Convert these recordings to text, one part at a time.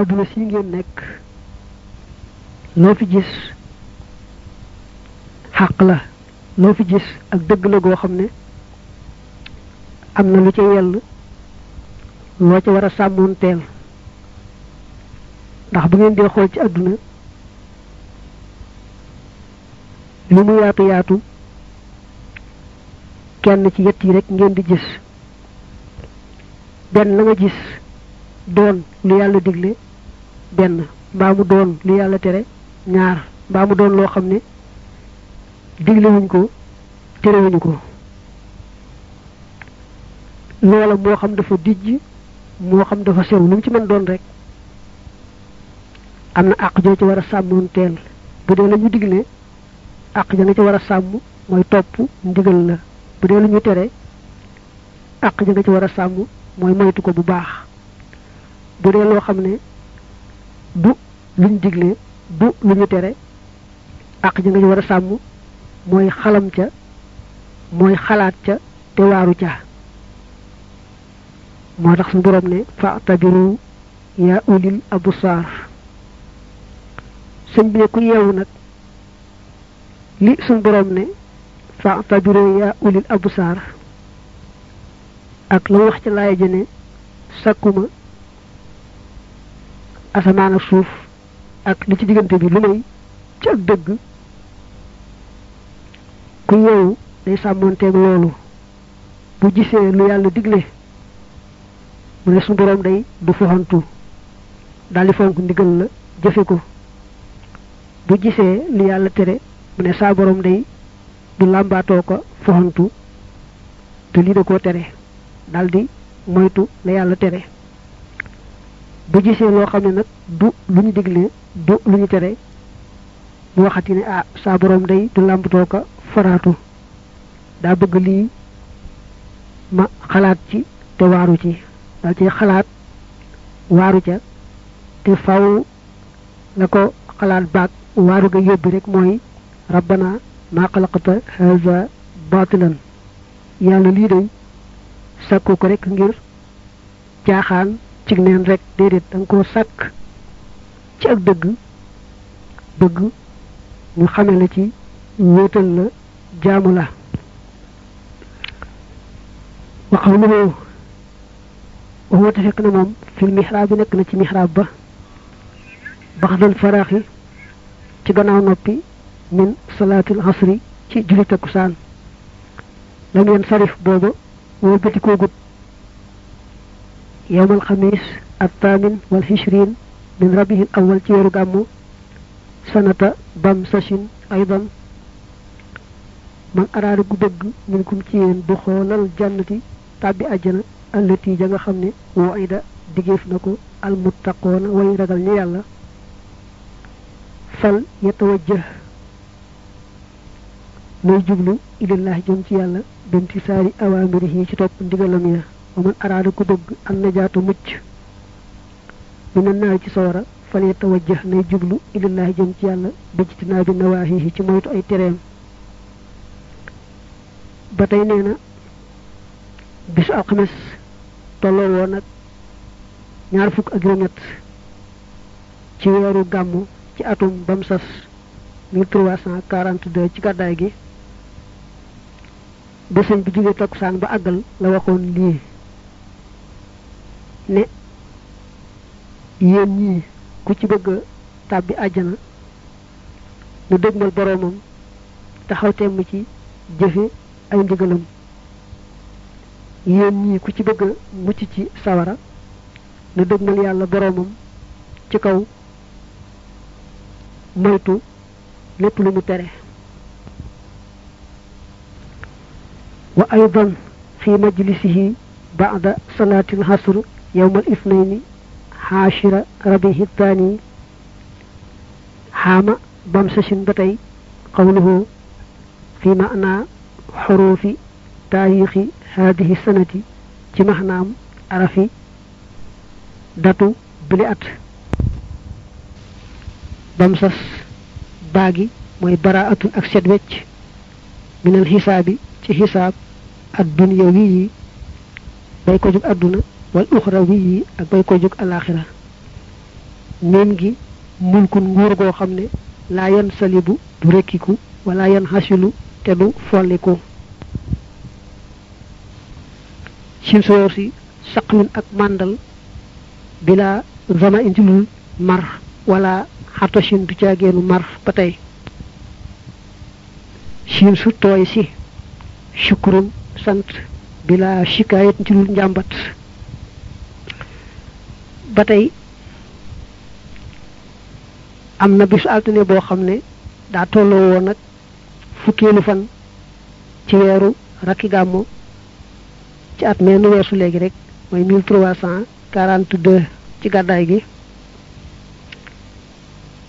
aduna si ngeen nekk. Loo fi gis xàq la loo fi gis ak dëgg la goo xam ne am na lu ca yell loo ca war a sàmmoon teel ndax bu ngeen dee xool ci àdduna lu mu yaatu yaatu kenn ci yett yi rek ngeen di gis. Benn la nga gis doon lu yàlla digle benn mbaa mu doon lu yàlla tere ñaar mbaa mu doon loo xam ne diglewuñ ko terewuñu ko. Loola moo xam dafa dijj moo xam dafa sew lu ci mën doon rek am na àq ci war a sàmmoon bu dee la ñu digle àq ja nga ci war a sàmm mooy topp ndigal la. Bu dee lu ñu tere àq ja nga ci war a mooy moytu ko bu baax. Bu dee loo xam ne du luñ digle du lu ñu tere àq ja nga ci war a sàmm mooy xalam ca mooy xalaat ca te waaru ca. Moo tax suñu borom ne fa tabiru yaa ulil absaar sëñ bi ku yeewu nag li suñu borom fa tabiru yaa ulil absaar ak la wax ci laaya jëne sakkuma asamaan ak suuf ak li ci diggante bi lu may ci ak dëgg. Ku yeewu day sàmmoonteeg loolu. Bu gisee lu yàlla digle mu ne suñu borom day du foxantu daldi fonk ndigal la jëfe ko. Bu gisee lu yàlla tere mu ne saa borom day du làmbaatoo ko foxantu te lii da koo tere. Daldi moytu la yàlla tere bu gisee loo xam ne nag du lu ñu digle du lu ñu tere mu waxati ne ah saa borom day du làmbatoo ko faraatu. Daa bëgg lii ma xalaat ci te waaru ci. Dal ci xalaat waaru ca te faw la ko xalaat baag waaru ga yóbbi rek mooy rabbana maa xalaqta haza batilan yàlla lii day sàkku ko rek ngir caaxaan ci neen rek déedéet da nga koo sàkk ci ak dëgg bëgg ñu xame la ci wéetal la jaamu la wa qawluhu wa huwa te fekk na moom fil mihraab bi nekk na ci mihraab ba baxdal faraaxi ci gannaaw noppi min salaatil asri ci julli takkusaan lam yen sarif booba woo bëti sachin aydan. Man araada gu bëgg min kum ci yéen du xoolal jannati tàbbi àjjana allati ja nga xam ne woo ida digéef na ko almuttaqoona way ragal ñu yàlla. Fal yatawajjah nay jublu ilallahi jëm ci yàlla binti saari awaamirihi ci topp ndigalam ya wa man araada ku bëgg an najaatu mucc mina naar ci sawara fal yatawajjah nay jublu ilallahi jëm ci yàlla bijtinaa bi nawaahihi ci moytu ay tereem. Ba tey nee na bisu alxames tolloo woon nag ñaar fukk ak juróom-ñett ci weeru gàmmu ci atum bam sas 1342 ci gàddaay gi ba sëñ bi jógee takkusaan ba àggal la ne yéen ñii ku ci bëgg tàbbi àjjana nu dëgmal boroomam taxaw temm ci jëfe ay ndigalam. Yéen ñii ku ci sawara na dëgmal yàlla boroomam ci kaw moytu wa aydan fi majlisihi ba'da salati al-hasr yawm al-ithnayn hashira rabihi thani hama bamsashin batay qawluhu fi ma'na hurufi taarixi haadihi sanati ci maxnaam arafi datu bili at bam sas baagi mooy baraatun ak set wecc minal xisaabi ci xisaab ak dunya wal uxra wi yi ak bay ko jug alaxira miim gi mulkun nguur goo xam ne laa yan salibu du rekkiku wala yan xasilu te du folliku sin soor si saqwin ak màndal bila zama intilul mar wala xatoshin du caageenu mar ba tey siin su tooy sant bila shikaayat ci lul njàmbat ba tey am na bisu altine boo xam ne daa tolloo woon nag fan ci weeru rakki gàmmu ci at mee nu weesu léegi rek quarante deux ci gàddaay gi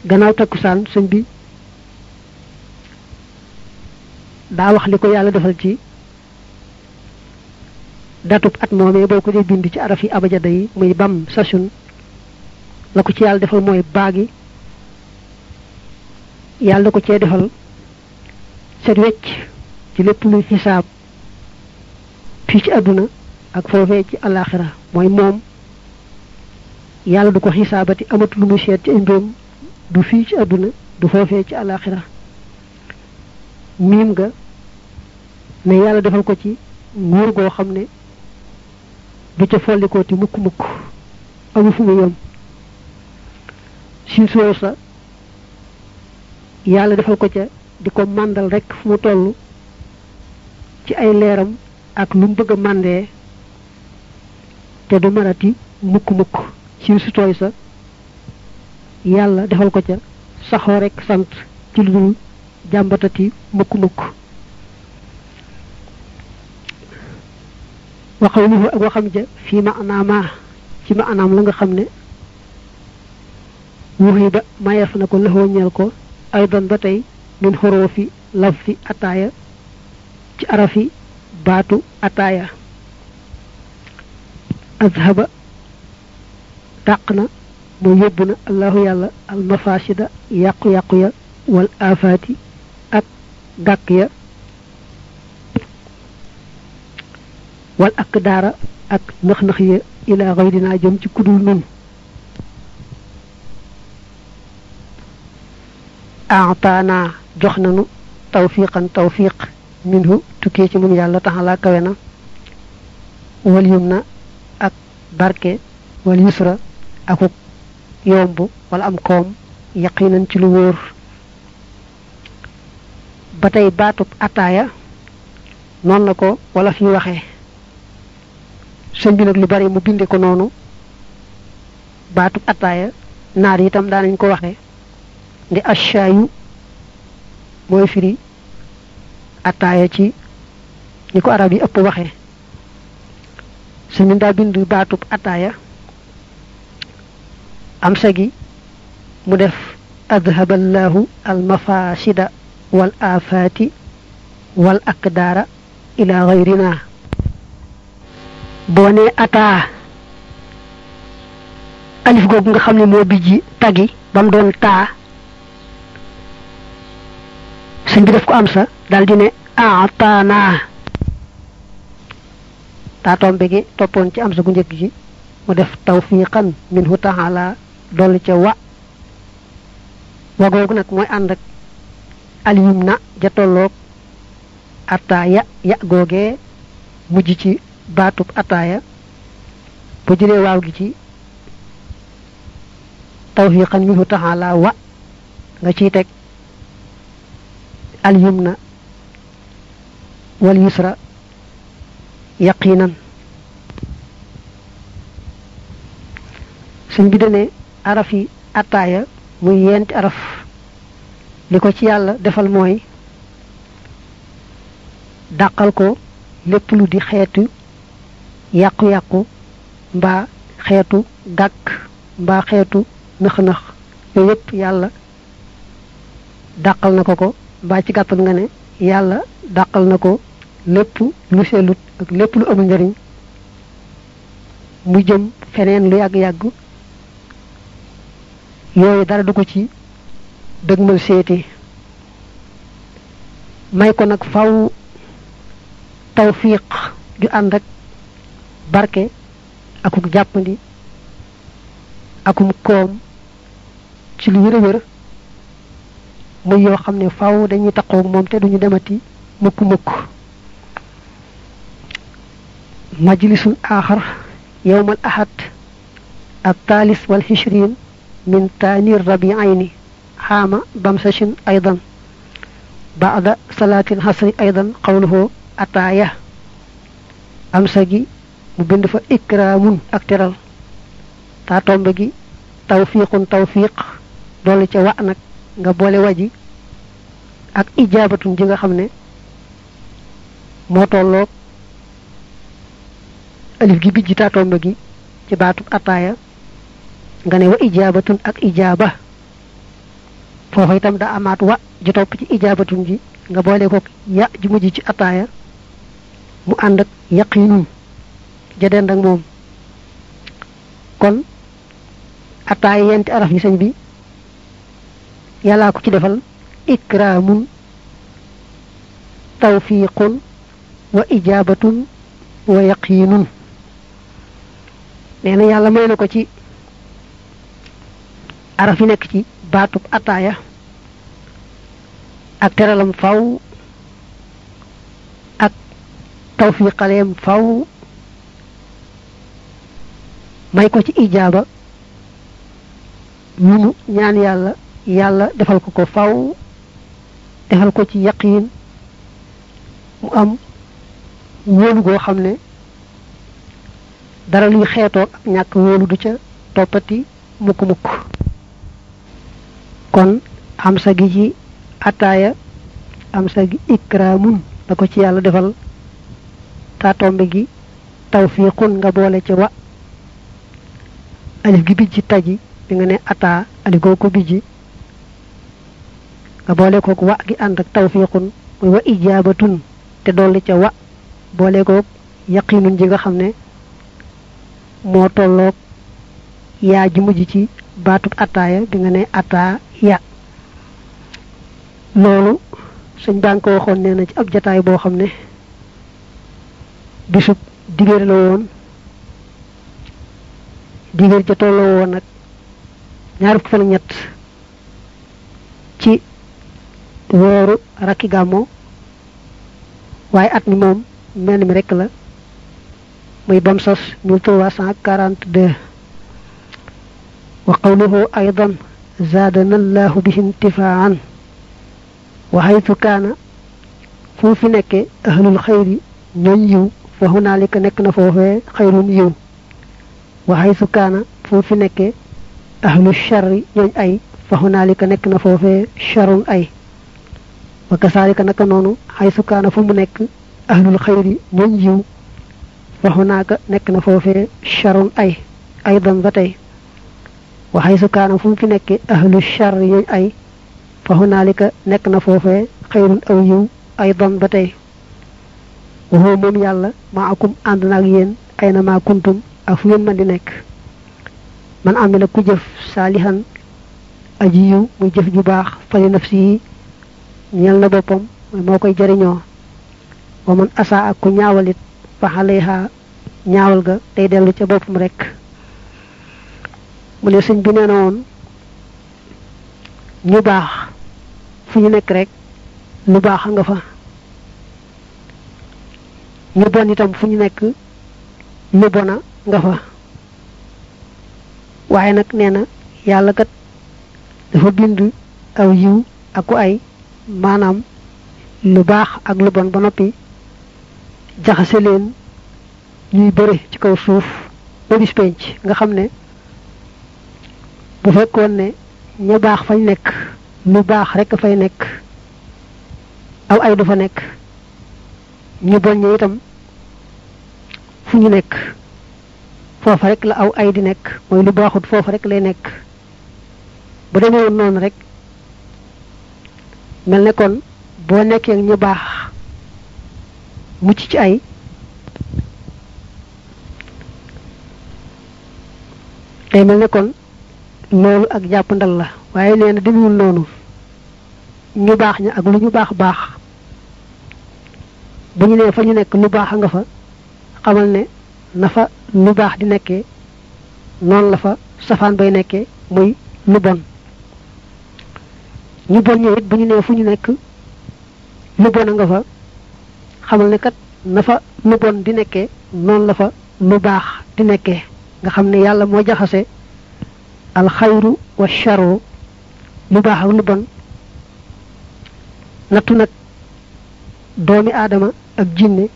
gannaaw takkusaan sëñ bi daa wax li ko yàlla defal ci datub at moomee boo ko dee bind ci araf yi abajada yi muy bam sasun la ko ci yàlla defal mooy baagi. Yàlla da ko cee defal set ci lépp luy xisaab fii ci àdduna ak foofee ci alaxira mooy moom yàlla du ko xisaabati amatu lu muy seet ci mbiram du fii ci àdduna du foofee ci alaxira miim nga ne yàlla defal ko ci nguur du ca follikooti mukk mukk amu fu mu yem si soo sa yàlla defal ko ca di ko rek fu mu toll ci ay leeram ak lu mu bëgg a te du marati mukk mukk. Si su tooy sa yàlla defal ko ca saxoo rek sant ci lu dul jàmbatati mukk mukk waxawluhu ak waxam ja fii ma anaamaa ci ma anaam la nga xam ne wuxi ba mayeef na ko lëxoo ñeel ko ay doon ba tey min xoroo fi laf fi ataaya ci arafi baatu ataaya azhaba dàq na moo yóbbu na allahu yàlla al mafasida yàqu-yàqu ya wal afaati ak gàkk ya wal ak daara ak nax-nax ya ila xaydinaa jëm ci kudul nun. Aataana jox nanu tawfiqan tawfiq minhu tukkee ci moom yàlla taxalaa kawe na. Wal yum na ak barke wal yusra akuk yomb wala am koom yaqinan ci lu wóor. Ba tey baatub ataaya noonu la ko wala fi waxee sëñ bi lu bari mu binde ko noonu. baatub ataaya naar itam daanañ ko waxee ndi ashaayu mooy firi ataaya ci ni ko arab yi ëpp waxee sëñ bi daa bind baatub ataaya. am sagi mu def adhaballahu almafasida wal afaati wal akdaara ila gayrina. Boo ne ataa alif googu nga xam ne moo bijji tagi ba mu doon taa sëñ bi def ko am sa daal di ne aataanaa taa tombe gi toppoon ci am sa gu njëkk gi mu def tawfiqan minhu taala dolli ca wa. Wa googu nag mooy ànd ak aliyum na ja tolloog ataaya ya googee mujj ci baatub ataaya bu jëlee waaw gi ci tawfiqan minhu taala wa nga ciy teg aliyum na wal yusra yaqinan suñ bi dane araf yi ataaya muy yenti araf li ko ci yàlla defal mooy dàqal ko lépp lu di xeetu yàqu-yàqu mbaa xeetu gàkk mbaa xeetu nëx-nëx yooyu yépp yàlla dàqal na ko ko mbaa ci gàttal nga ne yàlla dàqal na ko lépp lu sellut ak lépp lu amul njariñ. Mu jëm feneen lu yàgg-yàgg. Yooyu dara du ko ci dëgmal seeti. May ko nag faw tawfiq ju ànd barke akuk jàppandi akum koom ci lu wér wér muy yoo xam ne faaw dañuy taqoo moom te duñu demati mukk mukk majlisun aaxar yowmal ahad الثالث والعشرين من تاني الربيعين عام بمسش أيضا بعد صلاة العصر أيضا قوله أتايا أمسجي mu bind fa ikramun ak teral. Ta tombe gi tawfiqun tawfiq dolli ci wa nak nga bolé waji ak ijabatun ji nga xamné mo alif gi bijji ta tombe gi ci batu ataya nga ne wa ijabatun ak ijaba fofu itam da amat wa ji top ci ijabatun ji nga bolé ko ya ji mujj ci ataya mu and ak yaqinun ja dend ak moom. Kon ataya yenti araf yi sëñ bi yàllaa ko ci defal ikramun tawfiqun wa ijabatun wa yaqinun nee na yàlla may na ko ci araf yi nekk ci baatub ataaya ak teralam faw ak tawfiqaleem faw may ko ci ijaaba. Lu mu ñaan yàlla yàlla defal ko ko faw defal ko ci yaqiin mu am wóolu goo xam ne dara luy xeetoo ak ñàkk du ca toppati mukk mukk kon am sa gi ci ataaya am sa gi ikraamun da ko ci yàlla defal taatombe gi tawfiqun nga boole ci wa alif gi bijji taji bi nga ne ataa alif goo ko bijji nga boole koog wa gi ànd ak tawfiqun muy wa ijaabatun te dolli ca wa. Boole koog yaqinun ji nga xam ne moo tolloog yaa ji mujj ci baatub ataaya bi nga ne ataa ya loolu sëñ baa ko waxoon nee na ci ab jataay boo xam bisub la digéer ja tolloo woon nag ñaar fukki fan ñett ci wooru rakki gàmmo waaye at mi moom mel mi rekk la muy bam sos 1342 wa qawluhu aydan zaadana allahu bihi intifaan. Wa haythu kaana fu fi nekke ahlul xayri ñooñ yiw fa hunaalika nekk na foofee xayrun yiw wa haythu kaana fu fi nekke ahlu sharri ñooñ ay fa hunaalika nekk na foofee sharun ay wa kasaalika naka noonu haythu kaana fu mu nekk ahlul xayri ñooñ yiw fa hunaaka nekk na foofee sharun ay aydan ba tey wa haythu kaana fu mu fi nekke ahlu sharri ñooñ ay fa hunaalika nekk na foofee xayrun aw yiw aydan ba tey waxoo moom yàlla maakum ànd naag yéen ay na maa kuntum ak fu mën di nekk. Man amila ku jëf saalihan aji yiw muy jëf ju baax fali nafsi ñeel na boppam moo koy jariñoo. Wa man asaa ak ku ñaawalit fa xaleha ñaawal ga day dellu ca boppam rek mu ne sëñ bi nee na woon ñu baax fu ñu nekk rek lu baax nga fa. Ñu bon itam fu ñu nekk lu bona nga fa. Waaye nag nee na yàlla kat dafa bind aw yiw ak ku ay maanaam lu baax ak lu bon ba noppi jaxase leen ñuy bëre ci kaw suuf ba penc. Nga xam ne bu fekkoon ne ña baax fañ nekk lu baax rek fay nekk aw ay du fa nekk ñu bon ñi itam fu ñu nekk. Foofa rek la aw ay di nekk. Mooy lu baaxut foofa rek lay nekk. Bu demee woon noonu rek mel ne kon boo nekkee ñu baax mucc ci ay day mel ne kon loolu ak jàpp ndal la. Waaye nee na demewul ñu baax ña ak lu ñu baax baax. Bu ñu nee fa ñu nekk lu baax a nga fa xamal ne na fa lu baax di nekkee noonu la fa safaan bay nekkee muy lu bon. Ñu bon ñëwit bu ñu nee fu ñu nekk lu bon a nga fa. Xamal ne kat na fa lu bon di nekkee noonu la fa lu baax di nekkee. Nga xam ne yàlla moo jaxase alxayru wa charu lu baax ak lu bon. Nattu nag doomi aadama ak jinne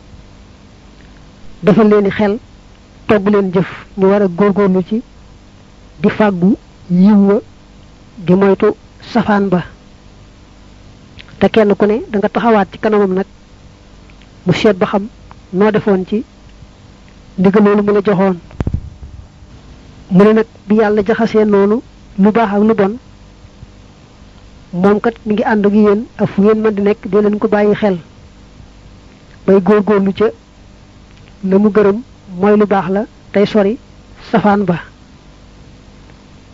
dafa leeni xel togg leen jëf ñu war a góorgóorlu ci di fàggu yiw wa di moytu safaan ba. Te kenn ku ne da nga taxawaat ci kanamam nag mu seet ba xam noo defoon ci ndigal loolu mu la joxoon. Mu ne nag bi yàlla jaxasee noonu lu baax ak lu bon moom kat mi ngi ànd ak yéen ak fu ngeen mën di nekk dee leen ko bàyyi xel. Bay góorgóorlu ca la mu gërëm mooy lu baax la tey sori safaan ba.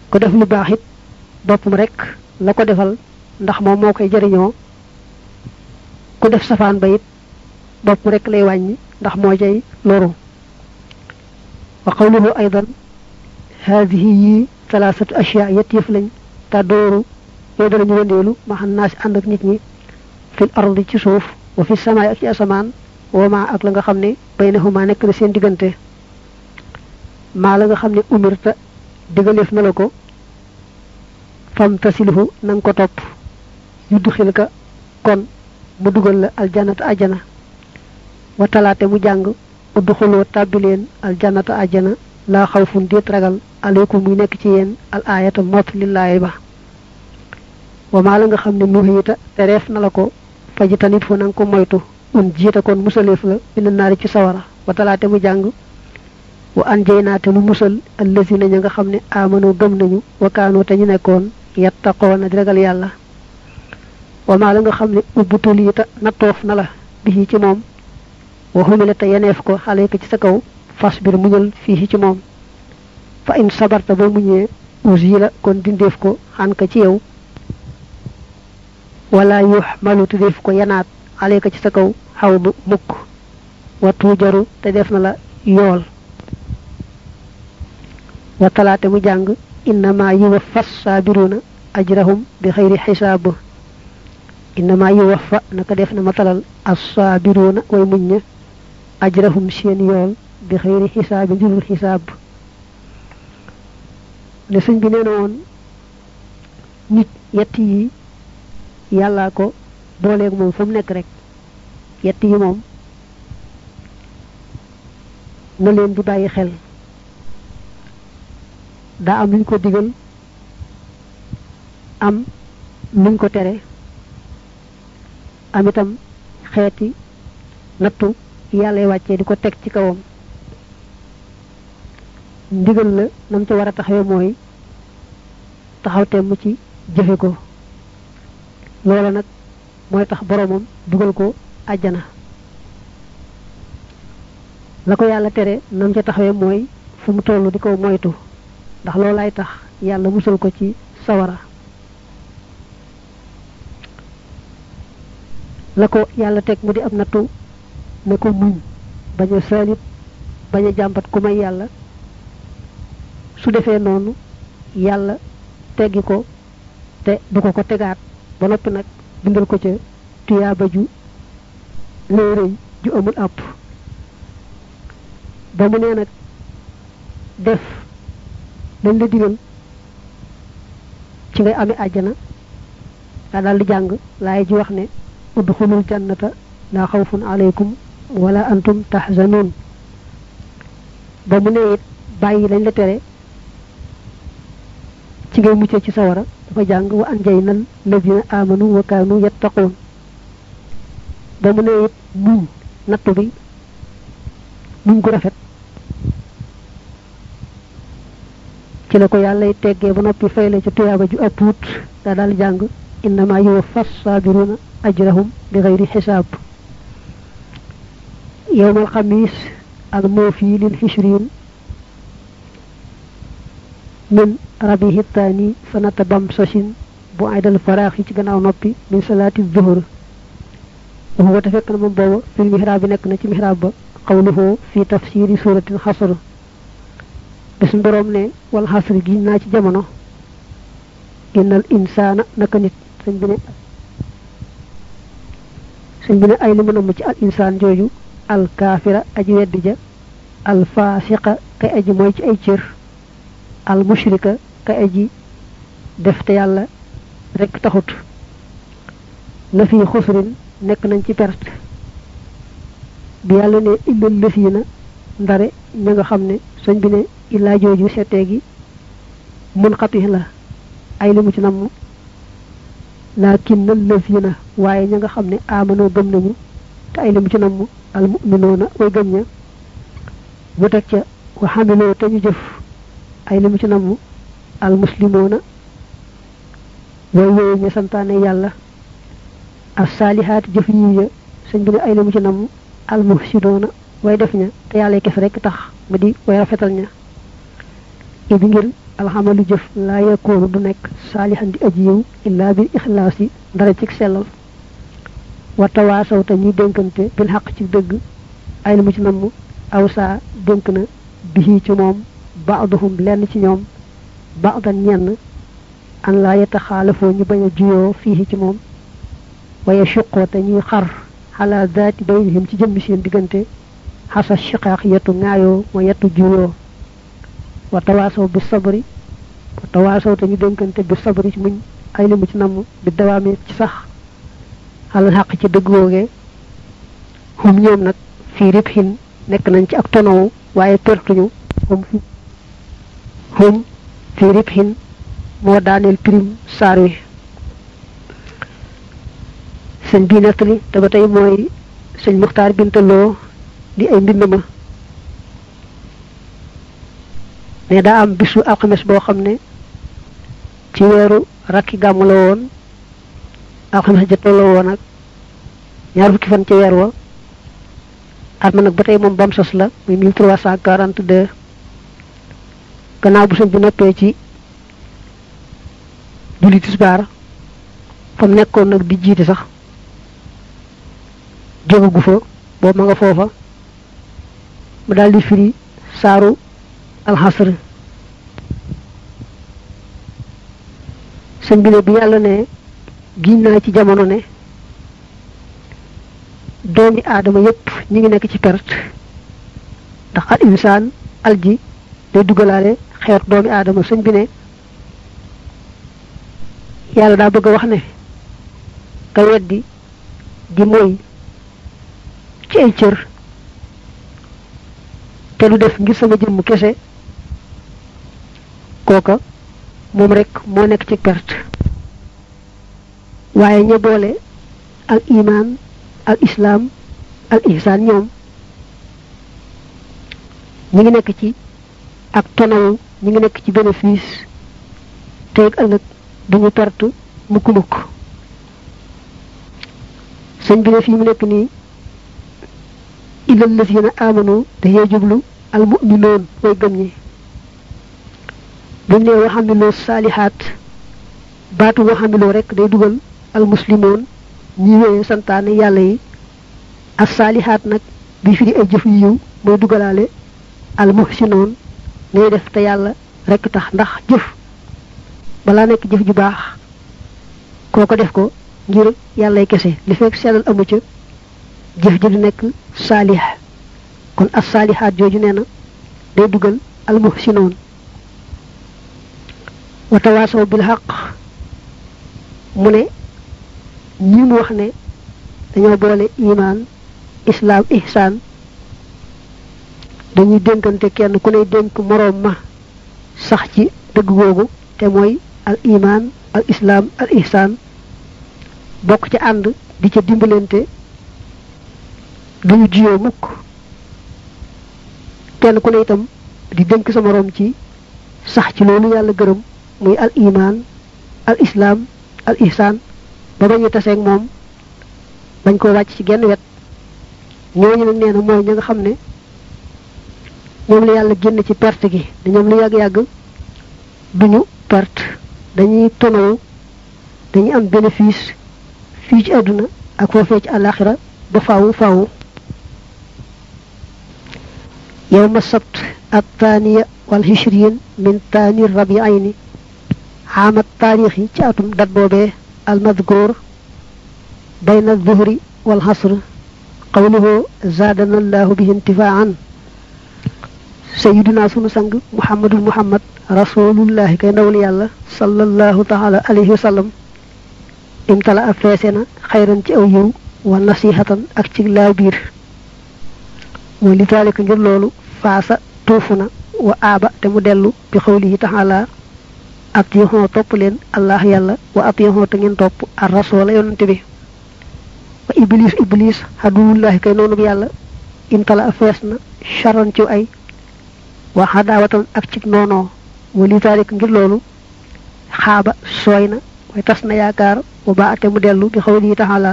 Ko def lu baax it boppam rek la ko defal ndax moom moo koy ku def safaan ba it bopp rek lay wàññi ndax moo jay loru. Wa qawluhu aydan haadihi yi talaasatu ashyaa yett yëf lañ te dooru yooyu danañu wëndeelu maxan naasi ànd ak nit ñi fil ardi ci suuf wa fi samaay ak ci asamaan wa maa ak la nga xam ne baynahuma nekk na seen diggante. Maa la nga xam ne umirta digaleef na la ko. Fam tasilhu na nga ko ka kon mu dugal la aljanata ajjana. Wa talaate mu jàng uddu xuloo tàbbi leen aljanata ajjana. Laa xawfun déet ragal. Aleykum muy nekk ci yéen al aayata mot lillaahi ba. Wa maa la nga xam ne nuhiita te reef na la ko. Faji tanit fu nanga ko moytu un jiita kon musaleef la ina naari ci sawara wa talaate mu jàng wa an jey naate nu musal allazina ña nga xam ne amanu gëm nañu wa kaanu te ñu nekkoon yattaqoona di ragal yàlla wa maa la nga xam ne ubbutuliita nattoof na la bi ci moom wa xumila te yeneef ko xale ko ci sa kaw fas bir muñal fii ci moom fa in sabarta ba muñee usi la kon dindeef ko xan ka ci yow wala yux malu te def ko yanaat ko ci sa kaw xawdu mukk wa tuujaru te def na la yool wa talaate mu jàng innama yuwaffa saabiruna ajrahum bi xayri xisaab innama yuwaffa naka def na matalal assaabiruuna way muñ ña ajrahum seen yool bi xëyri xisaabi njurul xisaab ne sëñ bi nee na woon nit yett yi yàllaa ko booleeg moom fa mu nekk rek yett yi moom na leen di bàyyi xel. Daa am luñ ko digal am luñ ko tere am itam xeeti nattu yàlla wàccee di ko teg ci kawam. Ndigal la nam ci war a taxawee mooy taxaw temm ci jëfe ko. Loola nag mooy tax boromam dugal ko àjjana. La ko yàlla tere nam ca taxawee mooy fu mu toll di moytu. Ndax loolaay tax yàlla musal ko ci sawara. La ko yàlla teg mu di ab ne ko muñ bañ a saalit bañ a jàmbat ku may yàlla. Su defee noonu yàlla teggi ko te ko tegaat. Ba bindal ko ca tuyaaba ju léeréy ju amul àpp ba mu nee nag def lañ la digal ci ngay amee àjjana daa daal di jàng laay ji wax ne udxulul jannata laa xawfun alaykum wala antum tahzanun ba mu ne it bàyyi lañ la tere ci ngay muccee ci sawara dafa jàng wa anjaynal ladina amanu wa kaanu yattaqoon ba mu ne it muñ nattu bi muñ gu rafet ci la ko yàlla teggee ba noppi fay la ci tuyaaba ju ëppuut daa daal jàng innama yuwaffa saabiruna ajrahum bi xayri xisaab yowmal xamis al moofi lil xishrin min rabihi taani sanata bam sosin bu aydal faraax yi ci gannaaw noppi min salaati zuhur. Waxu te fekk na moom booba fil mihraab bi nekk na ci mihraab ba qawluhu fi tafsiri suratin xasr. Bis boroom ne wal xasri gi naa ci jamono. Innal insaana naka nit sëñ bi ne. Sëñ bi ne ay li mu namm ci al insaan jooju al kaafira aji weddi ja al faasiqa kay aji mooy ci ay cër al mushrika kay aji def te yàlla rek taxut. La fi xusrin nekk nañ ci perte. Bi yàlla ne illal lësiina ndare ña nga xam ne sëñ bi ne gi mun xati la. Ay li mu ci namm. Laakin na lësiina waaye ña nga xam ne gëm nañu ay mu ci namm. Al mu'minoona way gëm ña. Mu ca wa xamiloo te jëf ay li mu ci namm al muslimoona way wooyu ñu santaane yàlla as saalihaati jëf yiw ya sëñ bi ay li mu ci namm al muhsidoona way def ña te yàlla kese rek tax mu di way rafetal ña. Idi ngir jëf laa yakoonu du nekk saalihan di aji yiw illaa bil ixlaas yi ndara ci sellal. Wa tawaasaw te ñuy dénkante bil xaq ci dëgg ay li mu ci namm aw saa dénk na bihi ci moom baaduhum lenn ci ñoom baadan ñenn an laa yataxaalafoo ñu bañ a juyoo fii ci moom waaye suqoo te ñuy xar xalaa daati baynihim ci jëmmi seen diggante xasa shiqaaq yetu ŋaayoo ma yetu juyoo wa tawaasaw bi sabri wa tawaasaw te ñu dénkante bi sabri ci muñ ay li mu ci namm bi dawaami ci sax xalal xaq ci dëgg woogee hum ñoom nag fii rib xin nekk nañ ci ak tonowu waaye pertuñu hum fi hum fii rib xin moo daaneel prim saar wi sëñ bii nettali te ba tey mooy sëñ muxtaar bintaloo di ay mbind ma. Ne daa am bisu alxames boo xam ne ci weeru rakki gàmmu la woon alxames ja tolloo woon ak ñaar fukki fan ci weer wa. At ma nag bam sos la muy 1342 gannaaw bu sëñ bi noppee ci julli tisbaar fa mu nekkoon nag di jiite sax jógagu fa boobu ma nga foofa mu daal di firi saaru alxasr sëñ bi ne bi yàlla ne giñ naa ci jamono ne doomi aadama yépp ñi ngi nekk ci perte ndax al insaan alji day dugalaale xeet doomi aadama sëñ bi ne yàlla daa bëgg wax ne ka weddi di moy ci ay cër te lu def ngir sama jëmm kese kooka moom rek moo nekk ci perte. Waaye ña boole al iman al islam al ihsan ñoom ñi ngi nekk ci ak tonawu ñi ngi nekk ci bénéfice te ak ëllëg duñu perte mukk mukk sëñ bi ne fii mu nekk nii illal lasina amanu dafay jublu al mu'minoon way gëm ñi. Buñ ne waxamiloo saalihaat baatu waxamiloo rek day dugal al muslimoon ñi wéye santaane yàlla yi. As saalihaat nag bi firi ay jëf yiw mooy dugalaale al muhsinoon ngay def te yàlla rek tax ndax jëf balaa nekk jëf ju baax kooko def ko ngir yàllay kese li fekk sellal amu ca jëf ji du nekk kon as saalihaat jooju nee na day dugal al muhsinoon wa tawaasaw bil mu ne ñi mu wax ne dañoo boole imaan islaam ihsaan dañuy dénkante kenn ku ne dénk moroom ma. sax ci dëgg googu te mooy al imaan al islaam al ihsaan. bokk ci ànd di ca dimbalante duñu jiyoo mukk. kenn ku ne itam di dénk sa moroom ci sax ci loolu yàlla gërëm muy al iman al islam al ihsan ba bañu taseeg moom bañ ko wàcc ci genn wet. ñooñu nag nee na mooy ña ñoom la yàlla génn ci perte gi da ñoom lu yàgg-yàgg duñu perte dañuy tonowu dañuy am bénéfice fii ci àdduna ak foofee ci àlaxira ba faawu faawu يوم السبت الثانية والعشرين من ثاني الربيعين عام التاريخ تأتم دات بوبي المذكور بين الظهر والعصر قوله زادنا الله به انتفاعا sayyiduna sunu sang muhammadul muhammad rasulullah kay ndawul yalla sallallahu ta'ala alayhi wasallam Intala afesena khairan ci aw yu wa nasihatan ak ci labir wa li talik ngir lolu fasa tufuna wa aba te mu delu bi khawlihi ta'ala atiyahu top len allah yalla wa atiyahu te ngeen top ar rasul bi. Wa iblis iblis hadullah kay nonu yalla imtala afesna sharon ci ay wa xadaawatan ak ci noonoo wa li taalik ngir loolu xaaba sooy na way tas na wa ba ate mu dellu bi xawlihi taala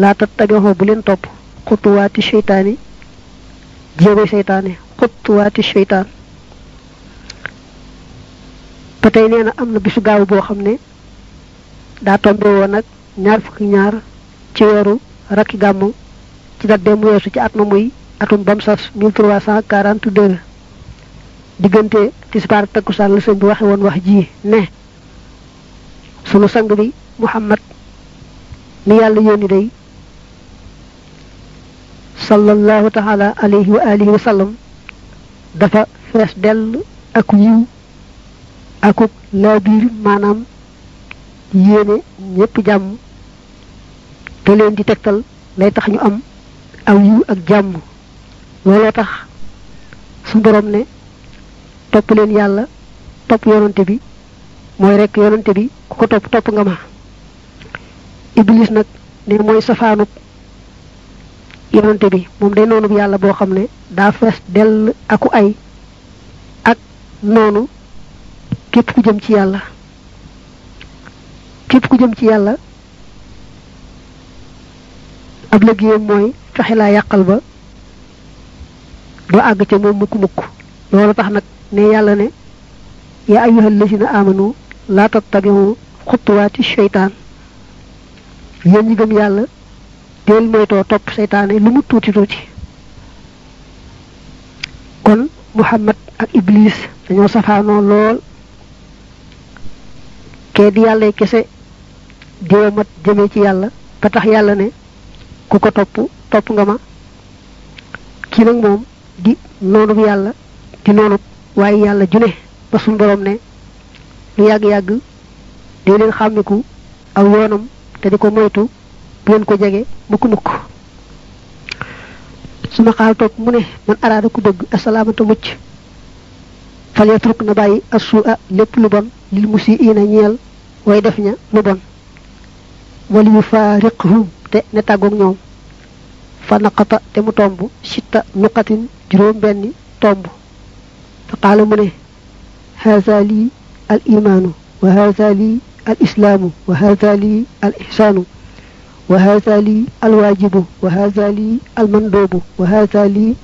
laa tattabixoo bu leen topp xutuwaati cheytaani jéego seytaane xutuwaati cheytaan ba tey am na bisu gaaw boo xam ne daa tombe woon nag ñaar fukki ñaar ci weeru rakki gàmmu ci dat dem weesu ci at muy atum bam sas 1342 diggante tisbaar takkusaan la sëñ bi waxe woon wax ji ne sunu sang bi muhammad mi yàlla yónni day sallallahu taala alayhi wa alihi wa sallam dafa fees dell ak yiw akuk laa biir maanaam yéene ñépp jàmm te leen di tegtal lay tax ñu am aw yiw ak jàmm. Looloo tax su borom ne topp leen yàlla topp yonante bi mooy rek yonante bi ko topp topp nga ma. Iblis nag ne mooy safaanub yonante bi moom day noonu yàlla boo xam ne daa fees dell aku ay ak noonu képp ku jëm ci yàlla. Képp ku jëm ci yàlla ab liggéeyam mooy fexe yàqal ba doo àgg ca moom mukk mukk loolu tax nag ne yàlla ne yaa ayyuhal lazina amanu laa tattabi'u xutuwaati sheytaan yéen ñi gëm yàlla del moytoo topp seytaane lu mu tuuti tuuti. Kon muhammad ak iblis dañoo safaanoo lool. Kee di yàlla kese diwa mat jëme ci yàlla ba tax yàlla ne ku ko topp nga ma. Kii nag moom di noonub yàlla di noonub waaye yàlla june ba suñ borom ne lu yàgg-yàgg di leen xàmmiku aw yoonam te di ko moytu bu ko jege mukk mukk. Suma xaal toog mu ne man araada ku bëgg asalaamata mucc. Fal yatruk na bàyyi assu a lépp lu bon lil musi ina ñeel way def ña lu bon. Faariqhum te ne tàggoog ñoom. Fa naqata te mu tomb sitta nuqatin juróom benni tomb فقال منه هذا لي الإيمان وهذا لي الإسلام وهذا لي الإحسان وهذا لي الواجب وهذا لي المندوب وهذا لي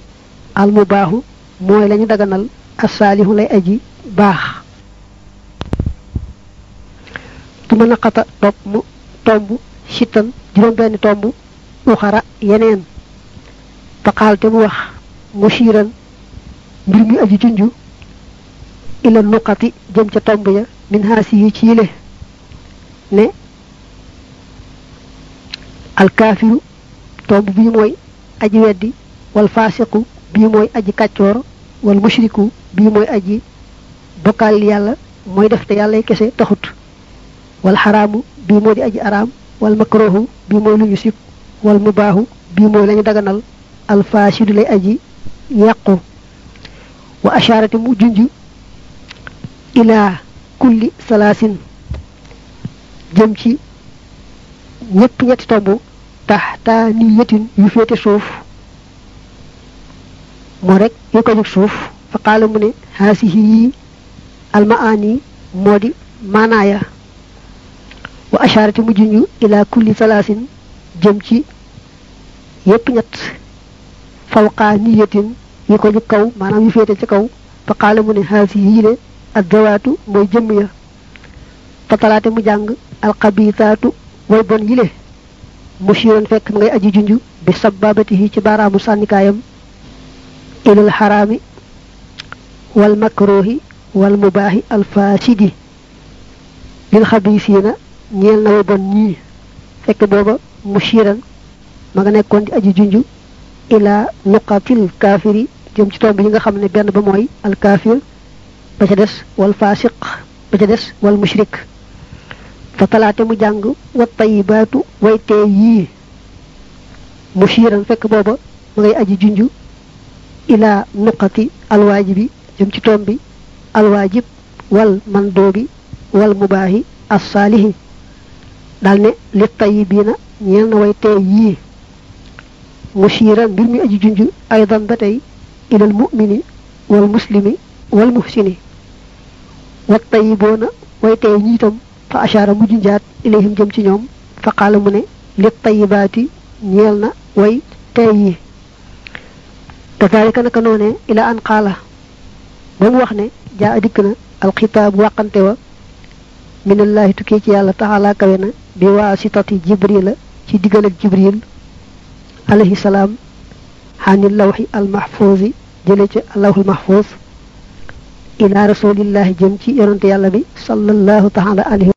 المباح. موي لا نيغانال الصالح لا أجي باخ. ثم نقطع توب توب شيتن جيروم بن توب أخرى ينين. فقال تبو مشيرا mbir mi aji junju. Ila nuqati jëm ca tomb ya min haasi yi ci yile. Ne alkaafiru tomb bii mooy aji weddi wal faasiqu bii mooy aji kàccoor wal mushriku bii mooy aji bokkaal yàlla mooy def te yàlla kese taxut. Wal xaraamu bii moo di aji araam wal makruhu bii mooy lu ñu sib wal mubaahu bii mooy lañu daganal. Al faasidu lay aji yàqu wa asharati mu junj ilaa kulli salaasin jëm ci ñëpp ñetti tomb taxta niyatin yu féete suuf. Moo rek yu ko jóg suuf. Fa qaala mu ne haasihi yi almaani moo di wa asharati mu junj ilaa kulli salaasin jëm ci yépp ñett. Fawqa yi ko jóg kaw maanaam yu féete ci kaw fa qaala mu ne yi ya. Fa talaate mu jàng alxabitaatu way bon yile. Mushiran fekk mu ngay aji junj bi sababatihi ci baaraamu sànnikaayam ilal xaraami wal makruhi wal mubaahi al faasidi. Lil xabisiina ñeel na way bon ñii. Fekk booba mushiran ma nga nekkoon di aji junju ila nuqatil kaafiri jëm ci tomb yi nga xam ne benn ba mooy al kaafir ba ca des wal fasiq ba ca des wal mushrik. Fa talaate mu jàng wa tayibaatu waytee yii. Mushiran fekk booba ma ngay aji junju ila nuqati alwaajibi jëm ci tomb bi alwaajib wal mandoobi wal mubaahi assaalihi. Dal ne li tayibiina ñeel way mushiran mbir mi aji junj aydan ba tey ilal mu'mini wal muslimi wal muhsini wa tayiboona way tee ñi fa ashaara mu junjaat ilayhim jëm fa qaala mu ne li tayibaati ñeel na way tee yi kazalika naka noone ila an qaala ba mu wax ne jaa dikk na alxitaab wàqante wa minallahi tukkee ci yàlla taxalaa kawe na bi jibrila ci diggal ak jibril عليه السلام عن اللوح المحفوظ جلت اللوح المحفوظ إلى رسول الله جمتي إرنت يالبي صلى الله تعالى عليه